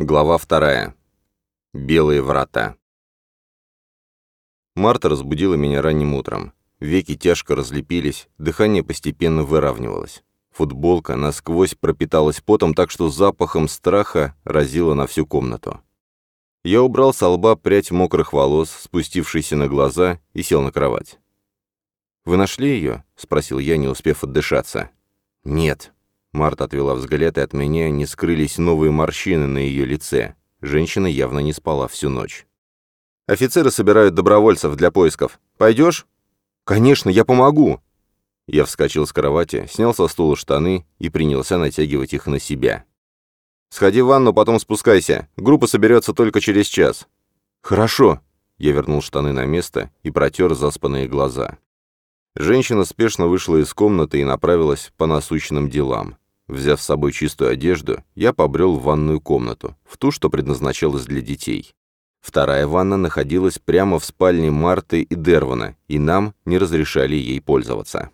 Глава вторая. Белые врата. Марта разбудила меня ранним утром. Веки тяжко разлепились, дыхание постепенно выравнивалось. Футболка насквозь пропиталась потом, так что запахом страха разила на всю комнату. Я убрал с лба прядь мокрых волос, спустившийся на глаза, и сел на кровать. «Вы нашли ее?» — спросил я, не успев отдышаться. «Нет», Марта отвела взгляд, и от меня не скрылись новые морщины на ее лице. Женщина явно не спала всю ночь. «Офицеры собирают добровольцев для поисков. Пойдешь?» «Конечно, я помогу!» Я вскочил с кровати, снял со стула штаны и принялся натягивать их на себя. «Сходи в ванну, потом спускайся. Группа соберется только через час». «Хорошо». Я вернул штаны на место и протер заспанные глаза. Женщина спешно вышла из комнаты и направилась по насущным делам. Взяв с собой чистую одежду, я побрел в ванную комнату, в ту, что предназначалась для детей. Вторая ванна находилась прямо в спальне Марты и Дервана, и нам не разрешали ей пользоваться.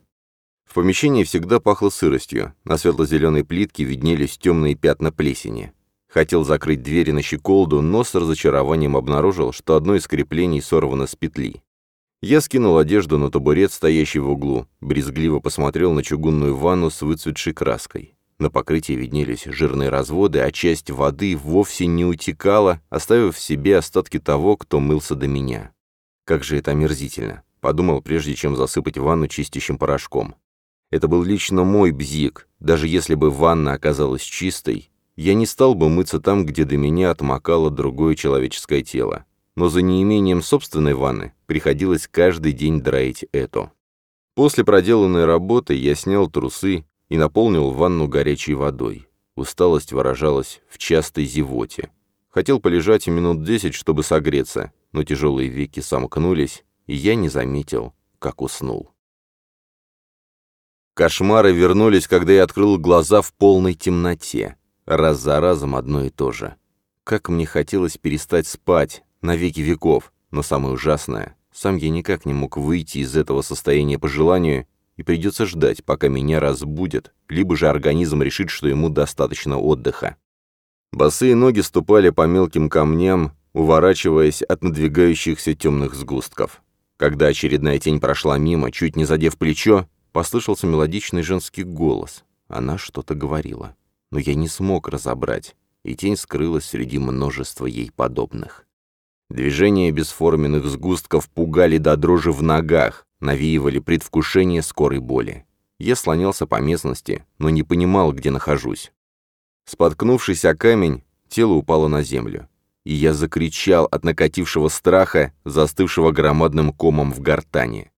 В помещении всегда пахло сыростью, на светло-зеленой плитке виднелись темные пятна плесени. Хотел закрыть двери на щеколду, но с разочарованием обнаружил, что одно из креплений сорвано с петли. Я скинул одежду на табурет, стоящий в углу, брезгливо посмотрел на чугунную ванну с выцветшей краской. На покрытии виднелись жирные разводы, а часть воды вовсе не утекала, оставив в себе остатки того, кто мылся до меня. Как же это омерзительно, подумал, прежде чем засыпать ванну чистящим порошком. Это был лично мой бзик, даже если бы ванна оказалась чистой, я не стал бы мыться там, где до меня отмокало другое человеческое тело но за неимением собственной ванны приходилось каждый день драить эту. После проделанной работы я снял трусы и наполнил ванну горячей водой. Усталость выражалась в частой зевоте. Хотел полежать минут десять, чтобы согреться, но тяжелые веки сомкнулись, и я не заметил, как уснул. Кошмары вернулись, когда я открыл глаза в полной темноте. Раз за разом одно и то же. Как мне хотелось перестать спать, на веки веков, но самое ужасное, сам я никак не мог выйти из этого состояния по желанию, и придется ждать, пока меня разбудят, либо же организм решит, что ему достаточно отдыха. Босые ноги ступали по мелким камням, уворачиваясь от надвигающихся темных сгустков. Когда очередная тень прошла мимо, чуть не задев плечо, послышался мелодичный женский голос. Она что-то говорила. Но я не смог разобрать, и тень скрылась среди множества ей подобных. Движения бесформенных сгустков пугали до дрожи в ногах, навеивали предвкушение скорой боли. Я слонялся по местности, но не понимал, где нахожусь. Споткнувшись о камень, тело упало на землю. И я закричал от накатившего страха, застывшего громадным комом в гортани.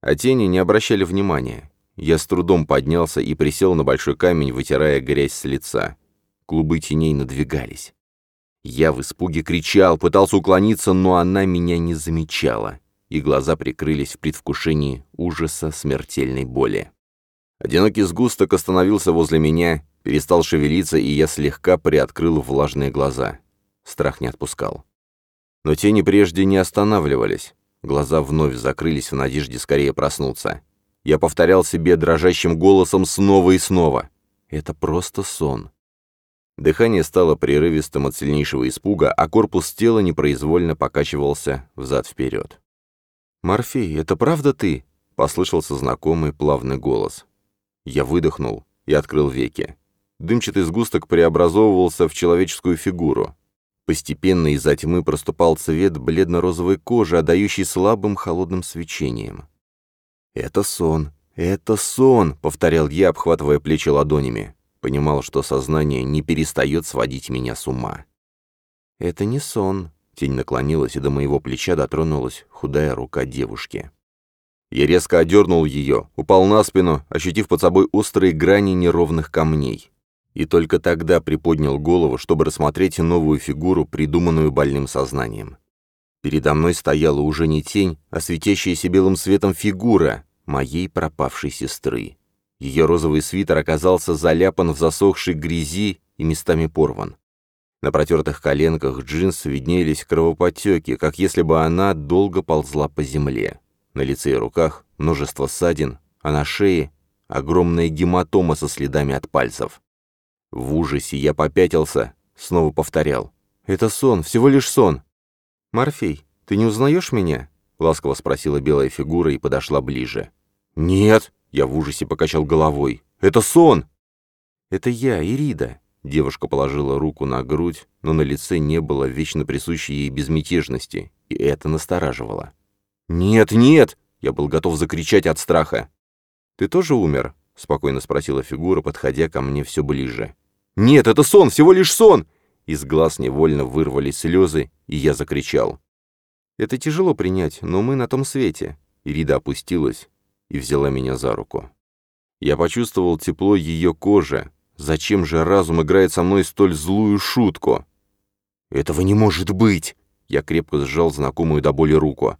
А тени не обращали внимания. Я с трудом поднялся и присел на большой камень, вытирая грязь с лица. Клубы теней надвигались. Я в испуге кричал, пытался уклониться, но она меня не замечала, и глаза прикрылись в предвкушении ужаса смертельной боли. Одинокий сгусток остановился возле меня, перестал шевелиться, и я слегка приоткрыл влажные глаза. Страх не отпускал. Но тени прежде не останавливались. Глаза вновь закрылись в надежде скорее проснуться. Я повторял себе дрожащим голосом снова и снова. Это просто сон. Дыхание стало прерывистым от сильнейшего испуга, а корпус тела непроизвольно покачивался взад-вперед. «Морфей, это правда ты?» — послышался знакомый плавный голос. Я выдохнул и открыл веки. Дымчатый сгусток преобразовывался в человеческую фигуру. Постепенно из-за тьмы проступал цвет бледно-розовой кожи, отдающий слабым холодным свечением. «Это сон, это сон!» — повторял я, обхватывая плечи ладонями. Понимал, что сознание не перестает сводить меня с ума. «Это не сон», — тень наклонилась, и до моего плеча дотронулась худая рука девушки. Я резко одернул ее, упал на спину, ощутив под собой острые грани неровных камней. И только тогда приподнял голову, чтобы рассмотреть новую фигуру, придуманную больным сознанием. Передо мной стояла уже не тень, а светящаяся белым светом фигура моей пропавшей сестры. Ее розовый свитер оказался заляпан в засохшей грязи и местами порван. На протертых коленках джинс виднелись кровоподтеки, как если бы она долго ползла по земле. На лице и руках множество ссадин, а на шее огромная гематома со следами от пальцев. В ужасе я попятился, снова повторял. «Это сон, всего лишь сон». «Морфей, ты не узнаешь меня?» — ласково спросила белая фигура и подошла ближе. «Нет!» — я в ужасе покачал головой. «Это сон!» «Это я, Ирида!» Девушка положила руку на грудь, но на лице не было вечно присущей ей безмятежности, и это настораживало. «Нет, нет!» — я был готов закричать от страха. «Ты тоже умер?» — спокойно спросила фигура, подходя ко мне все ближе. «Нет, это сон, всего лишь сон!» Из глаз невольно вырвались слезы, и я закричал. «Это тяжело принять, но мы на том свете». Ирида опустилась и взяла меня за руку. Я почувствовал тепло ее кожи. Зачем же разум играет со мной столь злую шутку? «Этого не может быть!» Я крепко сжал знакомую до боли руку.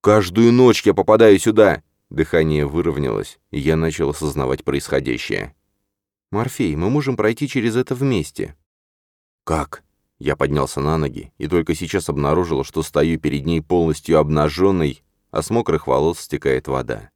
«Каждую ночь я попадаю сюда!» Дыхание выровнялось, и я начал осознавать происходящее. «Морфей, мы можем пройти через это вместе». «Как?» Я поднялся на ноги и только сейчас обнаружил, что стою перед ней полностью обнаженной, а с мокрых волос стекает вода.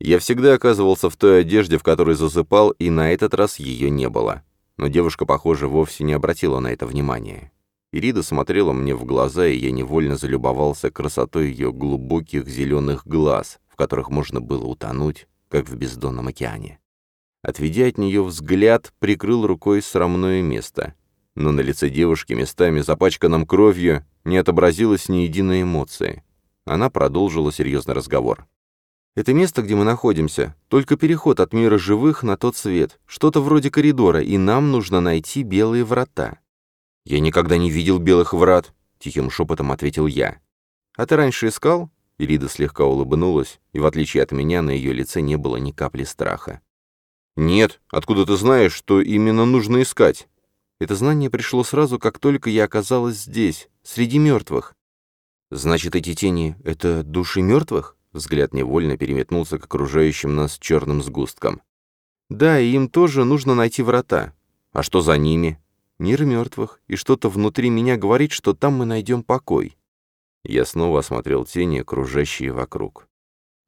Я всегда оказывался в той одежде, в которой засыпал, и на этот раз ее не было. Но девушка, похоже, вовсе не обратила на это внимания. Ирида смотрела мне в глаза, и я невольно залюбовался красотой ее глубоких зеленых глаз, в которых можно было утонуть, как в бездонном океане. Отведя от нее взгляд, прикрыл рукой срамное место — но на лице девушки, местами запачканном кровью, не отобразилось ни единой эмоции. Она продолжила серьезный разговор. «Это место, где мы находимся, только переход от мира живых на тот свет, что-то вроде коридора, и нам нужно найти белые врата». «Я никогда не видел белых врат», — тихим шепотом ответил я. «А ты раньше искал?» Ирида слегка улыбнулась, и в отличие от меня на ее лице не было ни капли страха. «Нет, откуда ты знаешь, что именно нужно искать?» Это знание пришло сразу, как только я оказалась здесь, среди мертвых. Значит, эти тени — это души мертвых? Взгляд невольно переметнулся к окружающим нас черным сгусткам. Да, и им тоже нужно найти врата. А что за ними? Мир мертвых, и что-то внутри меня говорит, что там мы найдем покой. Я снова осмотрел тени, окружающие вокруг.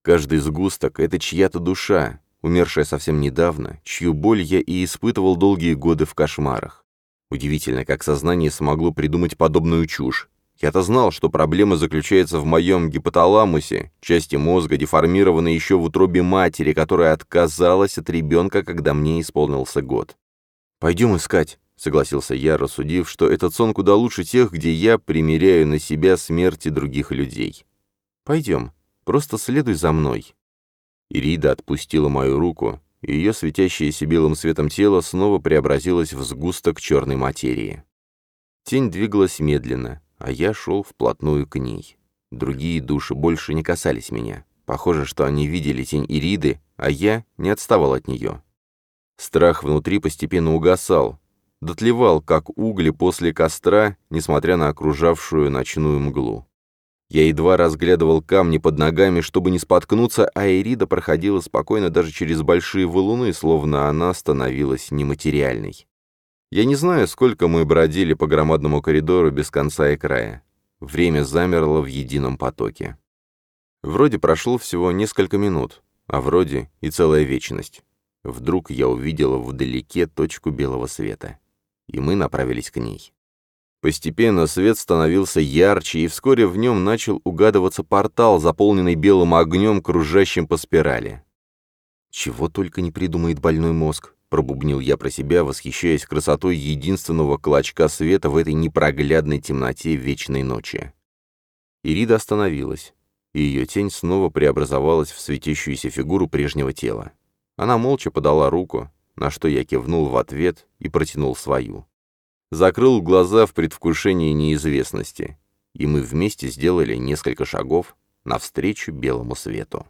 Каждый сгусток — это чья-то душа, умершая совсем недавно, чью боль я и испытывал долгие годы в кошмарах. Удивительно, как сознание смогло придумать подобную чушь. Я-то знал, что проблема заключается в моем гипоталамусе, части мозга, деформированной еще в утробе матери, которая отказалась от ребенка, когда мне исполнился год. «Пойдем искать», — согласился я, рассудив, что этот сон куда лучше тех, где я примеряю на себя смерти других людей. «Пойдем, просто следуй за мной». Ирида отпустила мою руку, и ее светящееся белым светом тело снова преобразилось в сгусток черной материи. Тень двигалась медленно, а я шел вплотную к ней. Другие души больше не касались меня. Похоже, что они видели тень Ириды, а я не отставал от нее. Страх внутри постепенно угасал, дотлевал, как угли после костра, несмотря на окружавшую ночную мглу. Я едва разглядывал камни под ногами, чтобы не споткнуться, а Эрида проходила спокойно даже через большие валуны, словно она становилась нематериальной. Я не знаю, сколько мы бродили по громадному коридору без конца и края. Время замерло в едином потоке. Вроде прошло всего несколько минут, а вроде и целая вечность. Вдруг я увидела вдалеке точку белого света, и мы направились к ней. Постепенно свет становился ярче, и вскоре в нем начал угадываться портал, заполненный белым огнем, кружащим по спирали. «Чего только не придумает больной мозг», — пробубнил я про себя, восхищаясь красотой единственного клочка света в этой непроглядной темноте вечной ночи. Ирида остановилась, и ее тень снова преобразовалась в светящуюся фигуру прежнего тела. Она молча подала руку, на что я кивнул в ответ и протянул свою закрыл глаза в предвкушении неизвестности, и мы вместе сделали несколько шагов навстречу белому свету.